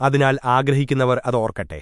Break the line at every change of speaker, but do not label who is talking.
അതിനാൽ ആഗ്രഹിക്കുന്നവർ അത് ഓർക്കട്ടെ.